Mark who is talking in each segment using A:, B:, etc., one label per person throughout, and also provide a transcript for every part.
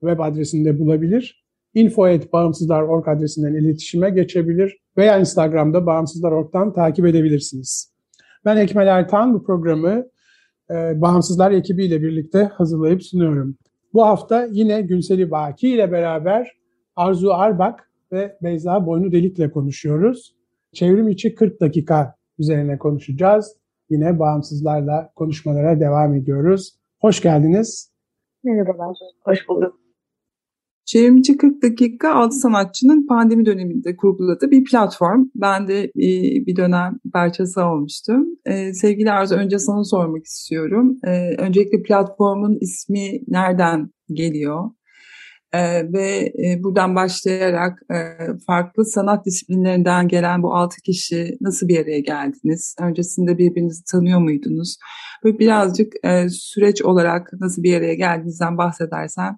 A: web adresinde bulabilir. info.bağımsızlar.org adresinden iletişime geçebilir veya Instagram'da bağımsızlar.org'dan takip edebilirsiniz. Ben Ekmel Ertan, bu programı e, Bağımsızlar ekibiyle birlikte hazırlayıp sunuyorum. Bu hafta yine Günseli Baki ile beraber Arzu Arbak ve Beyza Boynu Delik ile konuşuyoruz. Çevrim içi 40 dakika üzerine konuşacağız. Yine bağımsızlarla konuşmalara devam ediyoruz. Hoş geldiniz.
B: Merhabalar. Hoş bulduk.
C: Çevrimiçi 40 dakika 6 sanatçının pandemi döneminde kurguladığı bir platform. Ben de e, bir dönem parçası olmuştum. E, sevgili Arzu önce sana sormak istiyorum. E, öncelikle platformun ismi nereden geliyor? ve buradan başlayarak farklı sanat disiplinlerinden gelen bu altı kişi nasıl bir araya geldiniz? Öncesinde birbirinizi tanıyor muydunuz? Böyle birazcık süreç olarak nasıl bir araya geldiğinizden bahsedersen.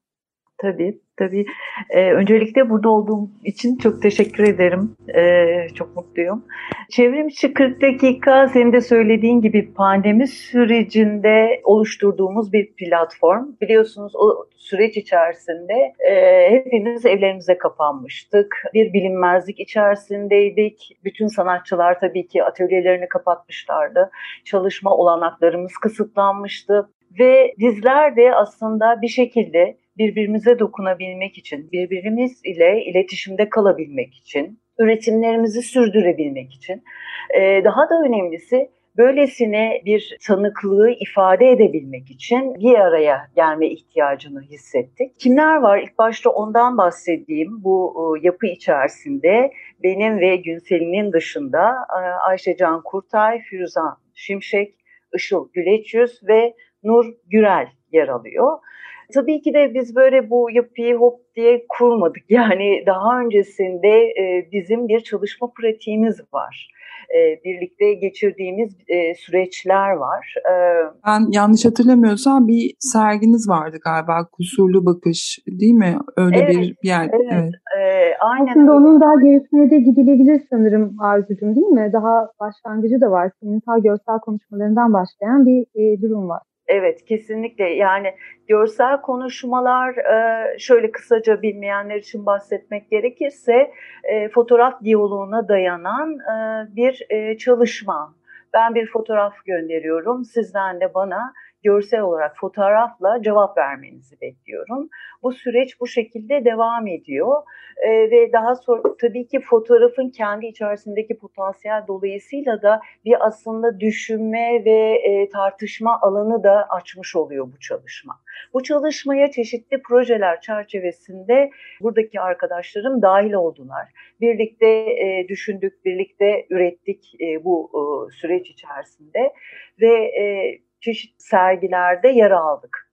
B: Tabii. Tabii. Ee, öncelikle burada olduğum için çok teşekkür ederim. Ee, çok mutluyum. Çevrim içi 40 dakika senin de söylediğin gibi pandemi sürecinde oluşturduğumuz bir platform. Biliyorsunuz o süreç içerisinde e, hepimiz evlerimize kapanmıştık. Bir bilinmezlik içerisindeydik. Bütün sanatçılar tabii ki atölyelerini kapatmışlardı. Çalışma olanaklarımız kısıtlanmıştı. Ve bizler de aslında bir şekilde birbirimize dokunabilmek için, birbirimiz ile iletişimde kalabilmek için, üretimlerimizi sürdürebilmek için, e, daha da önemlisi böylesine bir tanıklığı ifade edebilmek için bir araya gelme ihtiyacını hissettik. Kimler var? İlk başta ondan bahsedeyim. Bu e, yapı içerisinde benim ve Günsel'in dışında e, Ayşecan Kurtay, Firuzan Şimşek, Işıl Güleçyüz ve Nur Gürel yer alıyor. Tabii ki de biz böyle bu yapıyı hop diye kurmadık. Yani daha öncesinde e, bizim bir çalışma pratiğimiz var. E, birlikte geçirdiğimiz e, süreçler var.
C: Ben yanlış hatırlamıyorsam bir serginiz vardı galiba Kusurlu Bakış değil mi? Öyle evet, bir yer.
B: Evet. evet. E, aynen
D: Aslında onun daha gerisine de gidilebilir sanırım Arzucuğum değil mi? Daha başlangıcı da var. Sininsel görsel konuşmalarından başlayan bir durum var.
B: Evet kesinlikle yani görsel konuşmalar e, şöyle kısaca bilmeyenler için bahsetmek gerekirse e, fotoğraf diyaloğuna dayanan e, bir çalışma. Ben bir fotoğraf gönderiyorum sizden de bana görsel olarak fotoğrafla cevap vermenizi bekliyorum. Bu süreç bu şekilde devam ediyor e, ve daha sonra tabii ki fotoğrafın kendi içerisindeki potansiyel dolayısıyla da bir aslında düşünme ve e, tartışma alanı da açmış oluyor bu çalışma. Bu çalışmaya çeşitli projeler çerçevesinde buradaki arkadaşlarım dahil oldular. Birlikte e, düşündük, birlikte ürettik e, bu e, süreç içerisinde ve e, çeşitli sergilerde yer aldık.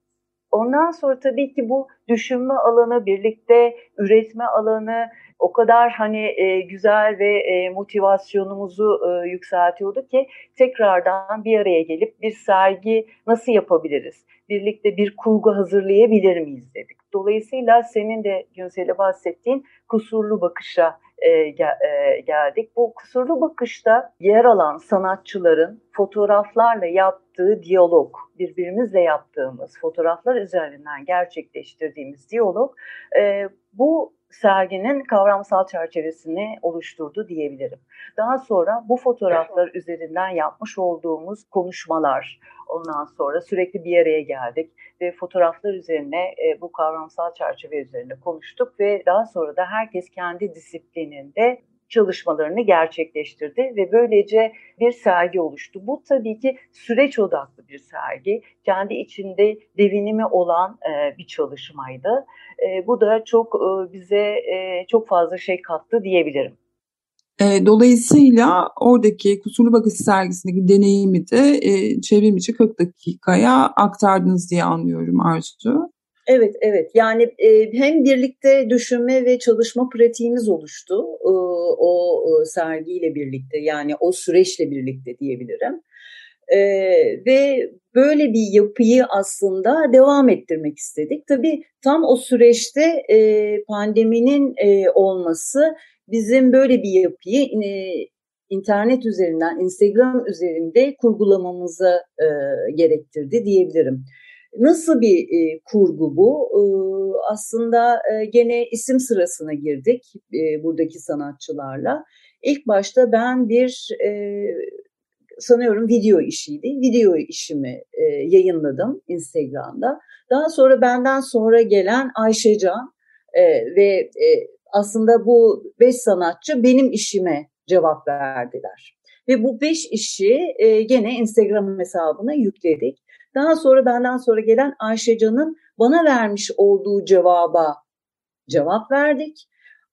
B: Ondan sonra tabii ki bu düşünme alanı, birlikte üretme alanı o kadar hani e, güzel ve e, motivasyonumuzu e, yükseltiyordu ki tekrardan bir araya gelip bir sergi nasıl yapabiliriz? Birlikte bir kurgu hazırlayabilir miyiz dedik. Dolayısıyla senin de Günsel'e bahsettiğin kusurlu bakışa e, e, geldik. Bu kusurlu bakışta yer alan sanatçıların fotoğraflarla yaptığı diyalog, birbirimizle yaptığımız fotoğraflar üzerinden gerçekleştirdiğimiz diyalog e,
E: bu serginin kavramsal çerçevesini oluşturdu diyebilirim. Daha sonra bu fotoğraflar üzerinden yapmış olduğumuz konuşmalar, ondan sonra sürekli bir araya geldik ve fotoğraflar üzerine e, bu kavramsal çerçeve üzerine konuştuk ve daha sonra da herkes kendi disiplininde çalışmalarını gerçekleştirdi ve böylece bir sergi oluştu. Bu tabii ki süreç odaklı bir sergi. Kendi içinde devinimi olan e, bir çalışmaydı. E, bu da çok e, bize e, çok fazla şey kattı diyebilirim.
C: E, dolayısıyla oradaki Kusurlu Bakış sergisindeki deneyimi de e, çevrimiçi 40 dakikaya aktardınız diye anlıyorum Arzu.
B: Evet, evet. Yani e, hem birlikte düşünme ve çalışma pratiğimiz oluştu e, o e, sergiyle birlikte, yani o süreçle birlikte diyebilirim. E, ve böyle bir yapıyı aslında devam ettirmek istedik. Tabii tam o süreçte e, pandeminin e, olması bizim böyle bir yapıyı e, internet üzerinden, Instagram üzerinde kurgulamamızı e, gerektirdi diyebilirim. Nasıl bir e, kurgu bu? E, aslında e, gene isim sırasına girdik e, buradaki sanatçılarla. İlk başta ben bir e, sanıyorum video işiydi. Video işimi e, yayınladım Instagram'da. Daha sonra benden sonra gelen Ayşecan e, ve e, aslında bu beş sanatçı benim işime cevap verdiler. Ve bu beş işi e, gene Instagram hesabına yükledik. Daha sonra benden sonra gelen Ayşecan'ın bana vermiş olduğu cevaba cevap verdik.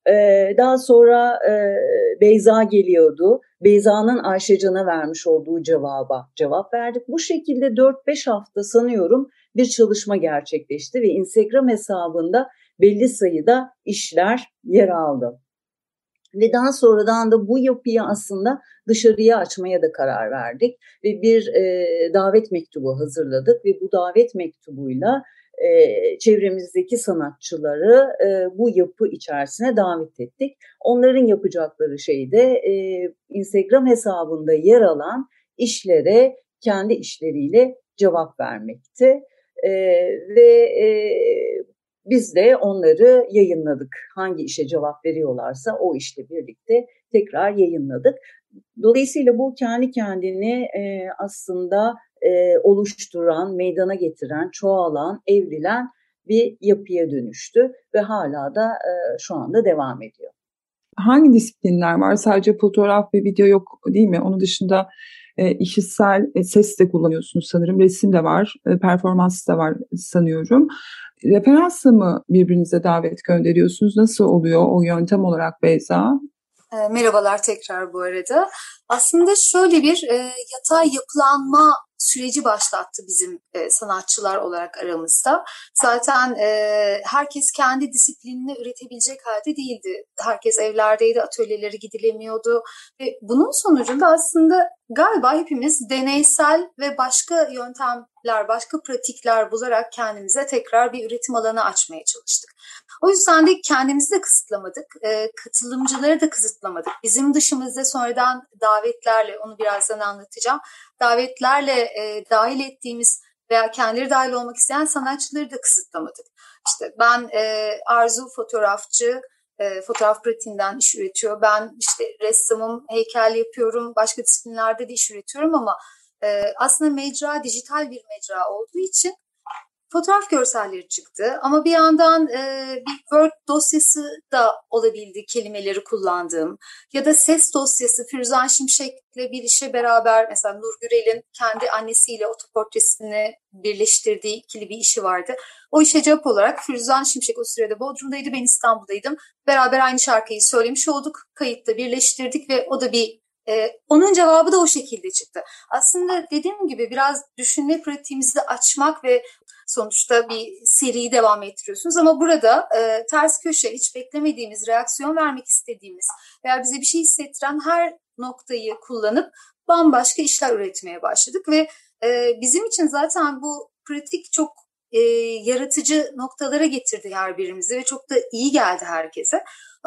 B: Ee, daha sonra e, Beyza geliyordu. Beyza'nın Ayşecan'a vermiş olduğu cevaba cevap verdik. Bu şekilde 4-5 hafta sanıyorum bir çalışma gerçekleşti ve Instagram hesabında belli sayıda işler yer aldı. Ve daha sonradan da bu yapıyı aslında dışarıya açmaya da karar verdik ve bir e, davet mektubu hazırladık ve bu davet mektubuyla e, çevremizdeki sanatçıları e, bu yapı içerisine davet ettik. Onların yapacakları şey de e, Instagram hesabında yer alan işlere kendi işleriyle cevap vermekti. E, ve e, biz de onları yayınladık. Hangi işe cevap veriyorlarsa o işle birlikte tekrar yayınladık. Dolayısıyla bu kendi kendini e, aslında e, oluşturan, meydana getiren, çoğalan, evrilen bir yapıya dönüştü ve hala da e, şu anda devam ediyor.
C: Hangi disiplinler var? Sadece fotoğraf ve video yok değil mi? Onun dışında e, işitsel e, ses de kullanıyorsunuz sanırım. Resim de var, e, performans da var sanıyorum. Referansla mı birbirinize davet gönderiyorsunuz? Nasıl oluyor o yöntem olarak Beyza?
D: E, merhabalar tekrar bu arada. Aslında şöyle bir e, yatay yapılanma süreci başlattı bizim e, sanatçılar olarak aramızda. Zaten e, herkes kendi disiplinini üretebilecek halde değildi. Herkes evlerdeydi, atölyeleri gidilemiyordu ve bunun sonucunda aslında galiba hepimiz deneysel ve başka yöntemler, başka pratikler bularak kendimize tekrar bir üretim alanı açmaya çalıştık. O yüzden de kendimizi de kısıtlamadık, e, katılımcıları da kısıtlamadık. Bizim dışımızda sonradan davetlerle, onu birazdan anlatacağım, davetlerle e, dahil ettiğimiz veya kendileri dahil olmak isteyen sanatçıları da kısıtlamadık. İşte ben e, Arzu fotoğrafçı, e, fotoğraf pratiğinden iş üretiyor. Ben işte ressamım, heykel yapıyorum, başka disiplinlerde de iş üretiyorum ama e, aslında mecra dijital bir mecra olduğu için fotoğraf görselleri çıktı. Ama bir yandan e, bir Word dosyası da olabildi kelimeleri kullandığım. Ya da ses dosyası Firuzan Şimşek'le bir işe beraber mesela Nur Gürel'in kendi annesiyle otoportresini birleştirdiği ikili bir işi vardı. O işe cevap olarak Firuzan Şimşek o sırada Bodrum'daydı, ben İstanbul'daydım. Beraber aynı şarkıyı söylemiş olduk, kayıtta birleştirdik ve o da bir ee, onun cevabı da o şekilde çıktı. Aslında dediğim gibi biraz düşünme pratiğimizi açmak ve sonuçta bir seriyi devam ettiriyorsunuz. Ama burada e, ters köşe, hiç beklemediğimiz, reaksiyon vermek istediğimiz veya bize bir şey hissettiren her noktayı kullanıp bambaşka işler üretmeye başladık ve e, bizim için zaten bu pratik çok e, yaratıcı noktalara getirdi her birimizi ve çok da iyi geldi herkese.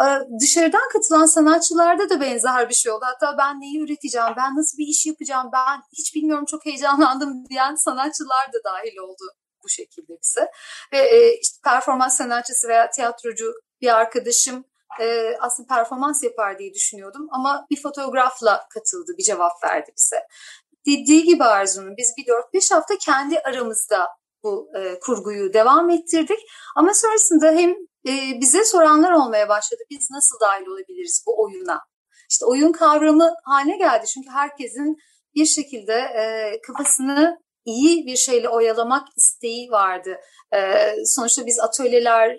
D: E, dışarıdan katılan sanatçılarda da benzer bir şey oldu. Hatta ben neyi üreteceğim, ben nasıl bir iş yapacağım, ben hiç bilmiyorum çok heyecanlandım diyen sanatçılar da dahil oldu bu şekilde bize. Ve e, işte performans sanatçısı veya tiyatrocu bir arkadaşım e, aslında performans yapar diye düşünüyordum ama bir fotoğrafla katıldı, bir cevap verdi bize. Dediği gibi Arzu'nun biz bir 4-5 hafta kendi aramızda bu e, kurguyu devam ettirdik. Ama sonrasında hem e, bize soranlar olmaya başladı. Biz nasıl dahil olabiliriz bu oyuna? İşte oyun kavramı haline geldi. Çünkü herkesin bir şekilde e, kafasını iyi bir şeyle oyalamak isteği vardı. Ee, sonuçta biz atölyeler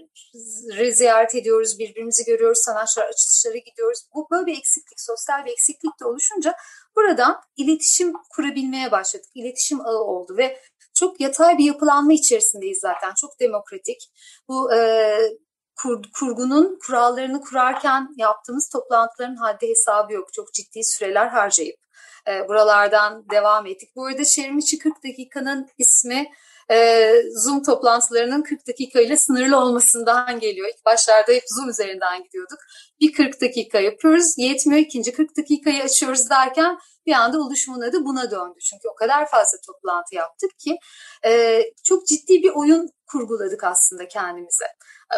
D: ziyaret ediyoruz, birbirimizi görüyoruz, sanatçılar açılışlara gidiyoruz. Bu böyle bir eksiklik, sosyal bir eksiklik de oluşunca buradan iletişim kurabilmeye başladık. İletişim ağı oldu ve çok yatay bir yapılanma içerisindeyiz zaten. Çok demokratik. Bu e, kur, kurgunun kurallarını kurarken yaptığımız toplantıların haddi hesabı yok. Çok ciddi süreler harcayıp e, buralardan devam ettik. Bu arada Şerimiçi 40 dakikanın ismi e, Zoom toplantılarının 40 dakikayla sınırlı olmasından geliyor. İlk başlarda hep Zoom üzerinden gidiyorduk. Bir 40 dakika yapıyoruz, yetmiyor. ikinci 40 dakikayı açıyoruz derken bir anda oluşumun adı buna döndü. Çünkü o kadar fazla toplantı yaptık ki e, çok ciddi bir oyun kurguladık aslında kendimize.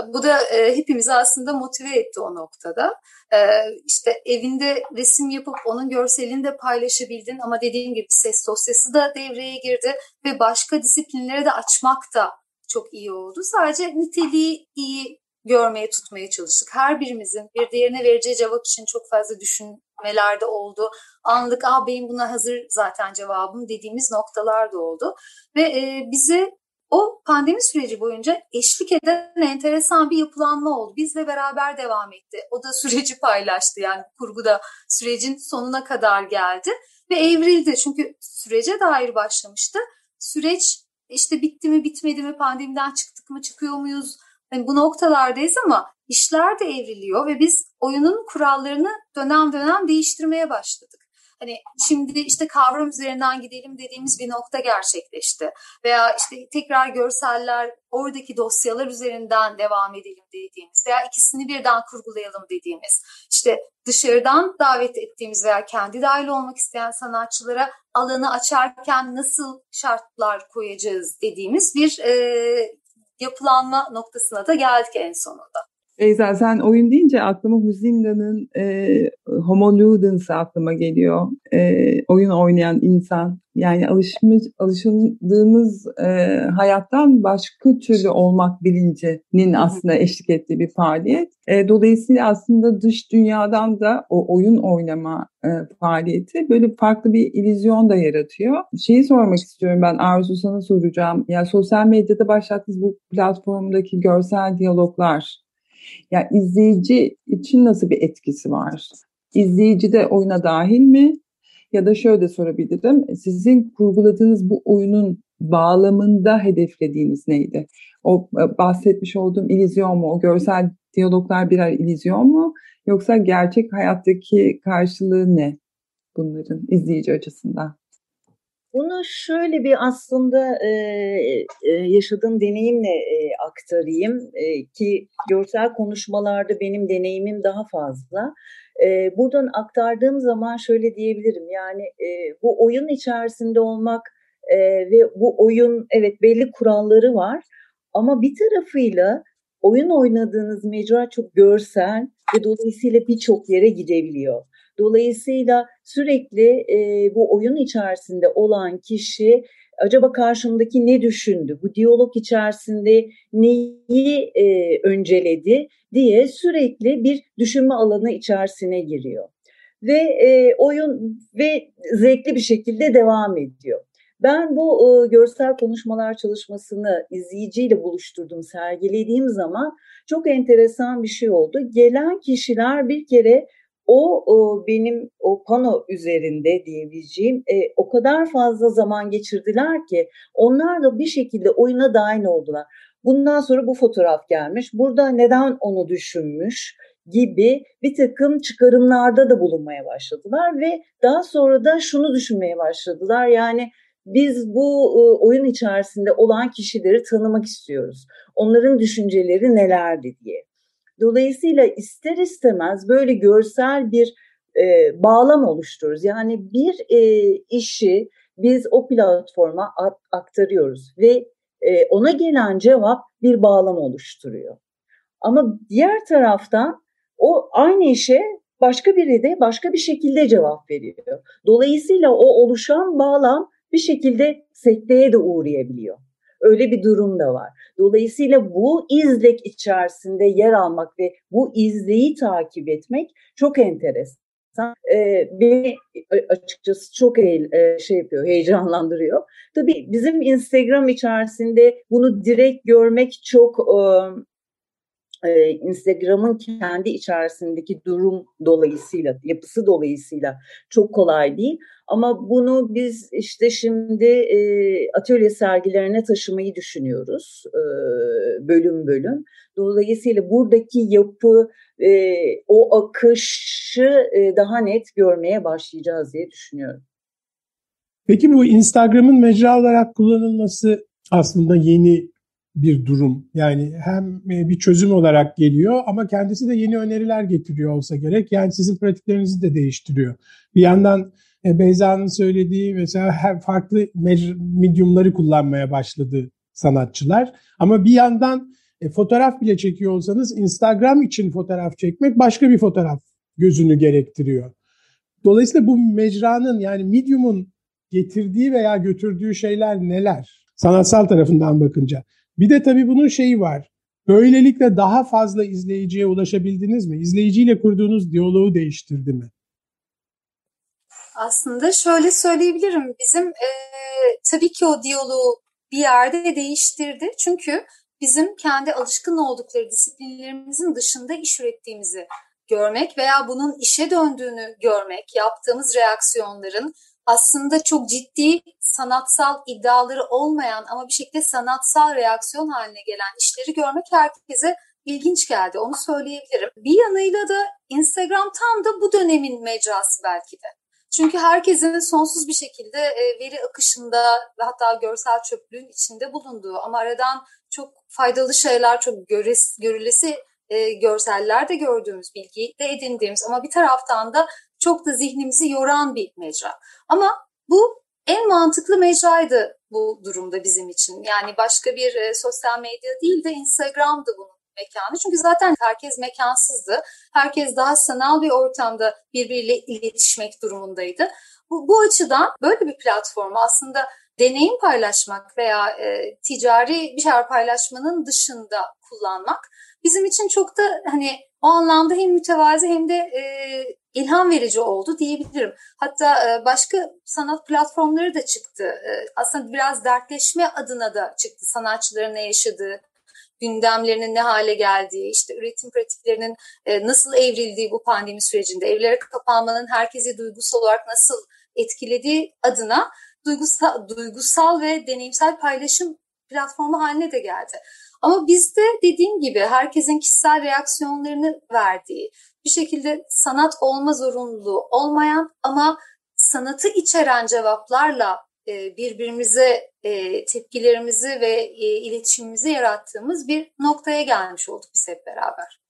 D: Bu da e, hepimizi aslında motive etti o noktada. E, işte evinde resim yapıp onun görselini de paylaşabildin ama dediğim gibi ses dosyası da devreye girdi ve başka disiplinlere de açmak da çok iyi oldu. Sadece niteliği iyi görmeye tutmaya çalıştık. Her birimizin bir diğerine vereceği cevap için çok fazla düşünmelerde oldu. Anlık ah benim buna hazır zaten cevabım dediğimiz noktalar da oldu. Ve e, bize o pandemi süreci boyunca eşlik eden enteresan bir yapılanma oldu. Bizle beraber devam etti. O da süreci paylaştı yani kurguda sürecin sonuna kadar geldi ve evrildi. Çünkü sürece dair başlamıştı. Süreç işte bitti mi bitmedi mi pandemiden çıktık mı çıkıyor muyuz? Yani bu noktalardayız ama işler de evriliyor ve biz oyunun kurallarını dönem dönem değiştirmeye başladık. Hani şimdi işte kavram üzerinden gidelim dediğimiz bir nokta gerçekleşti. Veya işte tekrar görseller, oradaki dosyalar üzerinden devam edelim dediğimiz veya ikisini birden kurgulayalım dediğimiz. İşte dışarıdan davet ettiğimiz veya kendi dahil olmak isteyen sanatçılara alanı açarken nasıl şartlar koyacağız dediğimiz bir e, yapılanma noktasına da geldik en sonunda.
C: Beyza sen oyun deyince aklıma Huzinga'nın e, Homo Ludens aklıma geliyor. E, oyun oynayan insan. Yani alışmış, alışıldığımız e, hayattan başka türlü olmak bilincinin aslında eşlik ettiği bir faaliyet. E, dolayısıyla aslında dış dünyadan da o oyun oynama e, faaliyeti böyle farklı bir illüzyon da yaratıyor. Şeyi sormak istiyorum ben Arzu sana soracağım. Yani sosyal medyada başlattığınız bu platformdaki görsel diyaloglar yani izleyici için nasıl bir etkisi var? İzleyici de oyuna dahil mi? Ya da şöyle sorabilirim. Sizin kurguladığınız bu oyunun bağlamında hedeflediğiniz neydi? O e, bahsetmiş olduğum ilizyon mu? O görsel diyaloglar birer ilizyon mu? Yoksa gerçek hayattaki karşılığı ne bunların izleyici açısından?
B: Bunu şöyle bir aslında e, yaşadığım deneyimle e, aktarayım e, ki görsel konuşmalarda benim deneyimim daha fazla. E, buradan aktardığım zaman şöyle diyebilirim yani e, bu oyun içerisinde olmak e, ve bu oyun evet belli kuralları var ama bir tarafıyla oyun oynadığınız mecra çok görsel ve dolayısıyla birçok yere gidebiliyor. Dolayısıyla sürekli e, bu oyun içerisinde olan kişi acaba karşımdaki ne düşündü, bu diyalog içerisinde neyi e, önceledi diye sürekli bir düşünme alanı içerisine giriyor. Ve e, oyun ve zevkli bir şekilde devam ediyor. Ben bu e, görsel konuşmalar çalışmasını izleyiciyle buluşturdum, sergilediğim zaman çok enteresan bir şey oldu. Gelen kişiler bir kere o, benim o pano üzerinde diyebileceğim e, o kadar fazla zaman geçirdiler ki onlar da bir şekilde oyuna dahil oldular. Bundan sonra bu fotoğraf gelmiş. Burada neden onu düşünmüş gibi bir takım çıkarımlarda da bulunmaya başladılar ve daha sonra da şunu düşünmeye başladılar. Yani biz bu e, oyun içerisinde olan kişileri tanımak istiyoruz. Onların düşünceleri nelerdi diye. Dolayısıyla ister istemez böyle görsel bir e, bağlam oluştururuz. Yani bir e, işi biz o platforma aktarıyoruz ve e, ona gelen cevap bir bağlam oluşturuyor. Ama diğer taraftan o aynı işe başka biri de başka bir şekilde cevap veriyor. Dolayısıyla o oluşan bağlam bir şekilde sekteye de uğrayabiliyor. Öyle bir durum da var. Dolayısıyla bu izlek içerisinde yer almak ve bu izleyi takip etmek çok enteresan. E, beni açıkçası çok e, şey yapıyor, heyecanlandırıyor. Tabii bizim Instagram içerisinde bunu direkt görmek çok e, e, Instagram'ın kendi içerisindeki durum dolayısıyla, yapısı dolayısıyla çok kolay değil. Ama bunu biz işte şimdi e, atölye sergilerine taşımayı düşünüyoruz e, bölüm bölüm. Dolayısıyla buradaki yapı, e, o akışı e, daha net görmeye başlayacağız diye düşünüyorum.
A: Peki bu Instagram'ın mecra olarak kullanılması aslında yeni bir durum. Yani hem e, bir çözüm olarak geliyor ama kendisi de yeni öneriler getiriyor olsa gerek. Yani sizin pratiklerinizi de değiştiriyor. Bir yandan e, Beyza'nın söylediği mesela her farklı medyumları kullanmaya başladı sanatçılar. Ama bir yandan e, fotoğraf bile çekiyor olsanız Instagram için fotoğraf çekmek başka bir fotoğraf gözünü gerektiriyor. Dolayısıyla bu mecranın yani medium'un getirdiği veya götürdüğü şeyler neler? Sanatsal tarafından bakınca. Bir de tabii bunun şeyi var. Böylelikle daha fazla izleyiciye ulaşabildiniz mi? İzleyiciyle kurduğunuz diyaloğu değiştirdi mi?
D: Aslında şöyle söyleyebilirim. Bizim e, tabii ki o diyaloğu bir yerde değiştirdi. Çünkü bizim kendi alışkın oldukları disiplinlerimizin dışında iş ürettiğimizi görmek veya bunun işe döndüğünü görmek, yaptığımız reaksiyonların aslında çok ciddi sanatsal iddiaları olmayan ama bir şekilde sanatsal reaksiyon haline gelen işleri görmek herkese ilginç geldi. Onu söyleyebilirim. Bir yanıyla da Instagram tam da bu dönemin mecrası belki de. Çünkü herkesin sonsuz bir şekilde e, veri akışında ve hatta görsel çöplüğün içinde bulunduğu ama aradan çok faydalı şeyler, çok göres, görülesi e, görseller de gördüğümüz, bilgiyi de edindiğimiz ama bir taraftan da çok da zihnimizi yoran bir mecra. Ama bu en mantıklı mecraydı bu durumda bizim için. Yani başka bir e, sosyal medya değil de Instagram'dı bunun mekanı. Çünkü zaten herkes mekansızdı. Herkes daha sanal bir ortamda birbiriyle iletişmek durumundaydı. Bu, bu açıdan böyle bir platformu aslında deneyim paylaşmak veya e, ticari bir şeyler paylaşmanın dışında kullanmak bizim için çok da hani o anlamda hem mütevazi hem de e, ilham verici oldu diyebilirim. Hatta e, başka sanat platformları da çıktı. E, aslında biraz dertleşme adına da çıktı sanatçıların ne yaşadığı, gündemlerinin ne hale geldiği, işte üretim pratiklerinin e, nasıl evrildiği bu pandemi sürecinde, evlere kapanmanın herkesi duygusal olarak nasıl etkilediği adına duygusal, duygusal ve deneyimsel paylaşım platformu haline de geldi. Ama bizde dediğim gibi herkesin kişisel reaksiyonlarını verdiği, bir şekilde sanat olma zorunluluğu olmayan ama sanatı içeren cevaplarla e, birbirimize e, tepkilerimizi ve e, iletişimimizi yarattığımız bir noktaya gelmiş olduk biz hep beraber.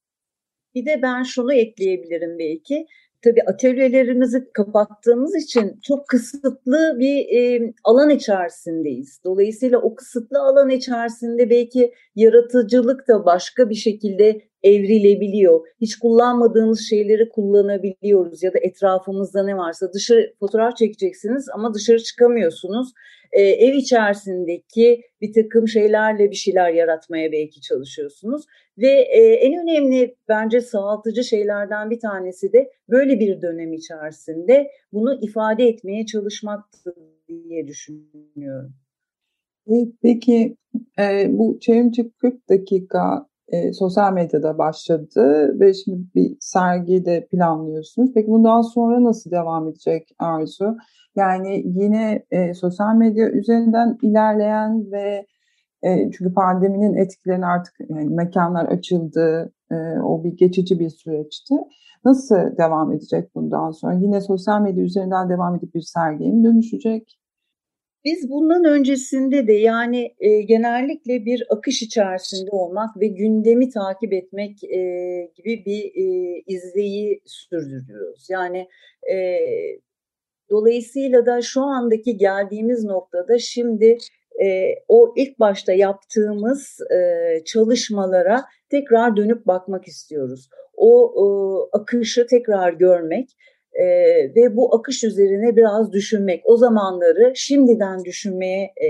B: Bir de ben şunu ekleyebilirim belki tabii atölyelerimizi kapattığımız için çok kısıtlı bir e, alan içerisindeyiz. Dolayısıyla o kısıtlı alan içerisinde belki yaratıcılık da başka bir şekilde evrilebiliyor. Hiç kullanmadığımız şeyleri kullanabiliyoruz ya da etrafımızda ne varsa dışarı fotoğraf çekeceksiniz ama dışarı çıkamıyorsunuz. Ee, ev içerisindeki bir takım şeylerle bir şeyler yaratmaya belki çalışıyorsunuz. Ve e, en önemli bence sağaltıcı şeylerden bir tanesi de böyle bir dönem içerisinde bunu ifade etmeye çalışmaktır diye düşünüyorum.
C: Peki e, bu çevrimçi 40 dakika e, sosyal medyada başladı ve şimdi bir sergi de planlıyorsunuz. Peki bundan sonra nasıl devam edecek Arzu? Yani yine e, sosyal medya üzerinden ilerleyen ve e, çünkü pandeminin etkilerini artık yani mekanlar açıldı, e, o bir geçici bir süreçti. Nasıl devam edecek bundan sonra? Yine sosyal medya üzerinden devam edip bir sergiye mi dönüşecek?
B: Biz bundan öncesinde de yani e, genellikle bir akış içerisinde olmak ve gündemi takip etmek e, gibi bir e, izleyi sürdürüyoruz. Yani e, dolayısıyla da şu andaki geldiğimiz noktada şimdi e, o ilk başta yaptığımız e, çalışmalara tekrar dönüp bakmak istiyoruz. O e, akışı tekrar görmek e, ve bu akış üzerine biraz düşünmek. O zamanları şimdiden düşünmeyi e,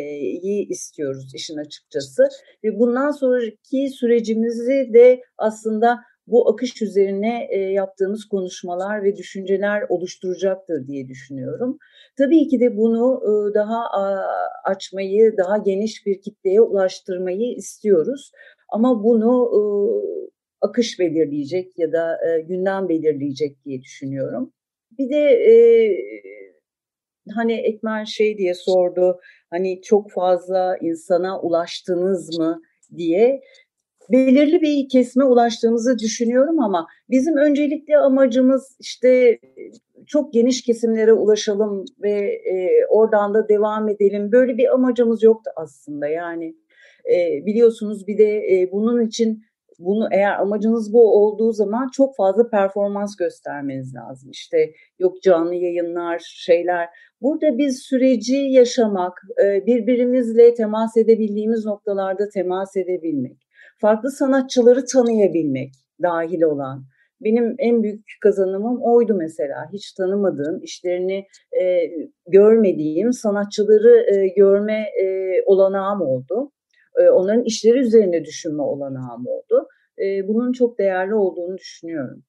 B: istiyoruz işin açıkçası. Ve bundan sonraki sürecimizi de aslında bu akış üzerine e, yaptığımız konuşmalar ve düşünceler oluşturacaktır diye düşünüyorum. Tabii ki de bunu e, daha a, açmayı, daha geniş bir kitleye ulaştırmayı istiyoruz. Ama bunu e, akış belirleyecek ya da e, gündem belirleyecek diye düşünüyorum. Bir de e, hani Ekmen şey diye sordu, hani çok fazla insana ulaştınız mı? diye. Belirli bir kesme ulaştığımızı düşünüyorum ama bizim öncelikli amacımız işte çok geniş kesimlere ulaşalım ve e, oradan da devam edelim. Böyle bir amacımız yoktu aslında. Yani e, biliyorsunuz bir de e, bunun için bunu eğer amacınız bu olduğu zaman çok fazla performans göstermeniz lazım. İşte yok canlı yayınlar, şeyler. Burada biz süreci yaşamak, e, birbirimizle temas edebildiğimiz noktalarda temas edebilmek, farklı sanatçıları tanıyabilmek dahil olan. Benim en büyük kazanımım oydu mesela. Hiç tanımadığım, işlerini e, görmediğim sanatçıları e, görme olanağım oldu. E, onların işleri üzerine düşünme olanağım oldu. E, bunun çok değerli olduğunu düşünüyorum.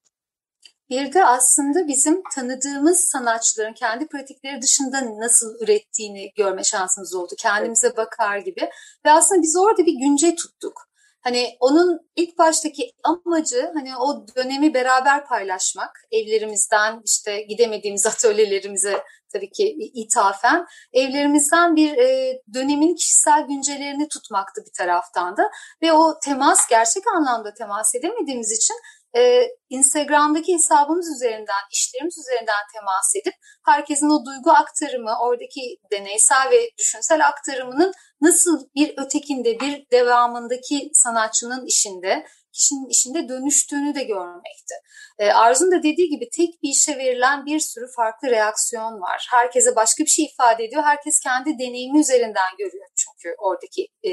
D: Bir de aslında bizim tanıdığımız sanatçıların kendi pratikleri dışında nasıl ürettiğini görme şansımız oldu. Kendimize bakar gibi. Ve aslında biz orada bir günce tuttuk. Hani onun ilk baştaki amacı hani o dönemi beraber paylaşmak. Evlerimizden işte gidemediğimiz atölyelerimize tabii ki ithafen evlerimizden bir e, dönemin kişisel güncelerini tutmaktı bir taraftan da ve o temas gerçek anlamda temas edemediğimiz için e, Instagram'daki hesabımız üzerinden, işlerimiz üzerinden temas edip herkesin o duygu aktarımı, oradaki deneysel ve düşünsel aktarımının nasıl bir ötekinde, bir devamındaki sanatçının işinde, kişinin işinde dönüştüğünü de görmekti. E, Arzu'nun da dediği gibi tek bir işe verilen bir sürü farklı reaksiyon var. Herkese başka bir şey ifade ediyor. Herkes kendi deneyimi üzerinden görüyor çünkü oradaki e,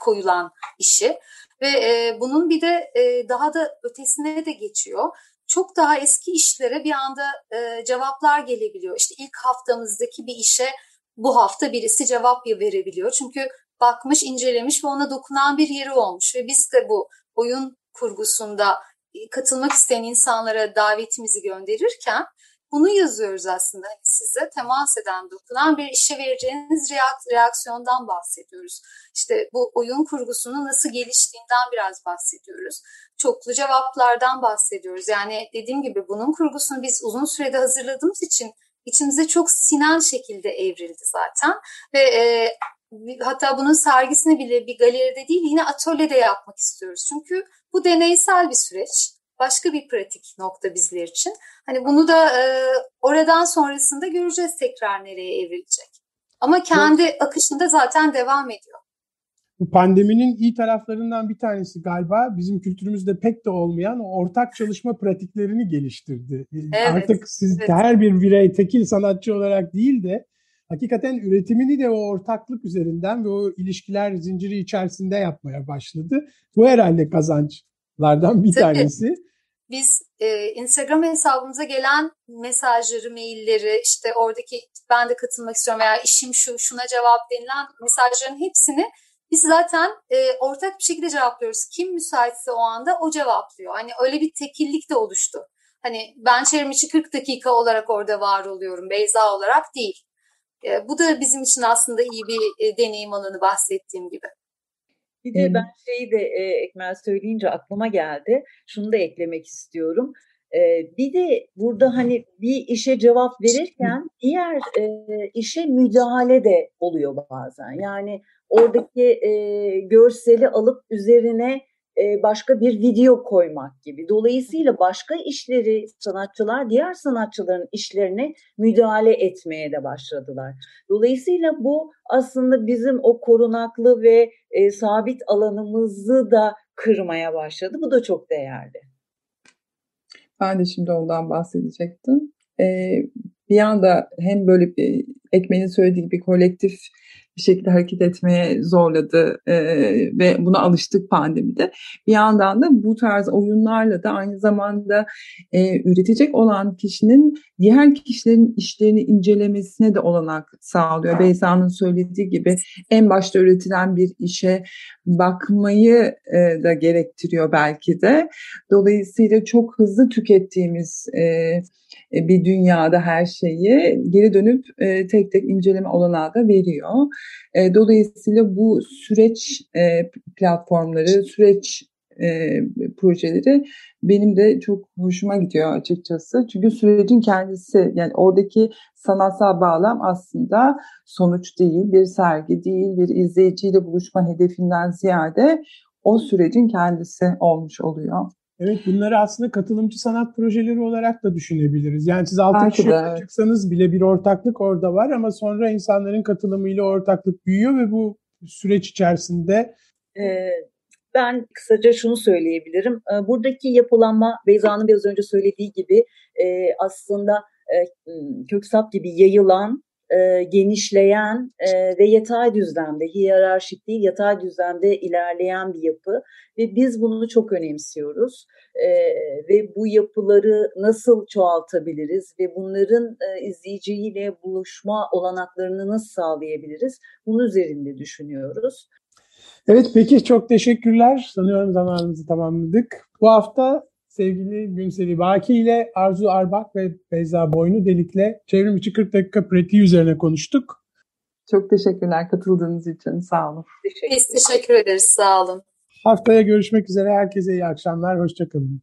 D: koyulan işi. Ve e, bunun bir de e, daha da ötesine de geçiyor. Çok daha eski işlere bir anda e, cevaplar gelebiliyor. İşte ilk haftamızdaki bir işe bu hafta birisi cevap verebiliyor. Çünkü bakmış, incelemiş ve ona dokunan bir yeri olmuş. Ve biz de bu oyun kurgusunda katılmak isteyen insanlara davetimizi gönderirken bunu yazıyoruz aslında. Size temas eden, dokunan bir işe vereceğiniz reaksiyondan bahsediyoruz. İşte bu oyun kurgusunun nasıl geliştiğinden biraz bahsediyoruz. Çoklu cevaplardan bahsediyoruz. Yani dediğim gibi bunun kurgusunu biz uzun sürede hazırladığımız için içimize çok sinen şekilde evrildi zaten. Ve e, hatta bunun sergisini bile bir galeride değil yine atölyede yapmak istiyoruz. Çünkü bu deneysel bir süreç başka bir pratik nokta bizler için. Hani bunu da e, oradan sonrasında göreceğiz tekrar nereye evrilecek. Ama kendi evet. akışında zaten devam ediyor.
A: Bu pandeminin iyi taraflarından bir tanesi galiba bizim kültürümüzde pek de olmayan ortak çalışma pratiklerini geliştirdi. Evet, Artık siz evet. her bir birey tekil sanatçı olarak değil de hakikaten üretimini de o ortaklık üzerinden ve o ilişkiler zinciri içerisinde yapmaya başladı. Bu herhalde kazançlardan bir Tabii. tanesi
D: biz e, Instagram hesabımıza gelen mesajları, mailleri, işte oradaki ben de katılmak istiyorum veya işim şu, şuna cevap denilen mesajların hepsini biz zaten e, ortak bir şekilde cevaplıyoruz. Kim müsaitse o anda o cevaplıyor. Hani öyle bir tekillik de oluştu. Hani ben çevrimiçi 40 dakika olarak orada var oluyorum Beyza olarak değil. E, bu da bizim için aslında iyi bir e, deneyim alanı bahsettiğim gibi.
B: Bir de ben şeyi de e, Ekmel söyleyince aklıma geldi. Şunu da eklemek istiyorum. E, bir de burada hani bir işe cevap verirken diğer e, işe müdahale de oluyor bazen. Yani oradaki e, görseli alıp üzerine başka bir video koymak gibi. Dolayısıyla başka işleri sanatçılar diğer sanatçıların işlerine müdahale etmeye de başladılar. Dolayısıyla bu aslında bizim o korunaklı ve e, sabit alanımızı da kırmaya başladı. Bu da çok değerli.
C: Ben de şimdi ondan bahsedecektim. Ee, bir anda hem böyle bir Ekmen'in söylediği gibi kolektif bir şekilde hareket etmeye zorladı e, ve buna alıştık pandemide. Bir yandan da bu tarz oyunlarla da aynı zamanda e, üretecek olan kişinin diğer kişilerin işlerini incelemesine de olanak sağlıyor. Beyza'nın söylediği gibi en başta üretilen bir işe bakmayı e, da gerektiriyor belki de. Dolayısıyla çok hızlı tükettiğimiz e, bir dünyada her şeyi geri dönüp e, tek tek inceleme olanağı da veriyor. E, dolayısıyla bu süreç e, platformları, süreç e, projeleri benim de çok hoşuma gidiyor açıkçası. Çünkü sürecin kendisi yani oradaki sanatsal bağlam aslında sonuç değil, bir sergi değil, bir izleyiciyle buluşma hedefinden ziyade o sürecin kendisi olmuş oluyor.
A: Evet bunları aslında katılımcı sanat projeleri olarak da düşünebiliriz. Yani siz altı kişi çıksanız bile bir ortaklık orada var ama sonra insanların katılımıyla ortaklık büyüyor ve bu süreç içerisinde
B: ee, ben kısaca şunu söyleyebilirim. Buradaki yapılanma Beyza'nın biraz önce söylediği gibi aslında köksap gibi yayılan e, genişleyen e, ve yatay düzlemde, hiyerarşik değil yatay düzlemde ilerleyen bir yapı ve biz bunu çok önemsiyoruz e, ve bu yapıları nasıl çoğaltabiliriz ve bunların e, izleyiciyle buluşma olanaklarını nasıl sağlayabiliriz bunun üzerinde düşünüyoruz.
A: Evet peki çok teşekkürler. Sanıyorum zamanımızı tamamladık. Bu hafta sevgili Günsevi Baki ile Arzu Arbak ve Beyza Boynu Delik'le çevrim içi 40 dakika pratiği üzerine konuştuk.
C: Çok teşekkürler katıldığınız için. Sağ olun.
D: Teşekkür Biz teşekkür ederiz. Sağ olun.
A: Haftaya görüşmek üzere. Herkese iyi akşamlar. Hoşçakalın.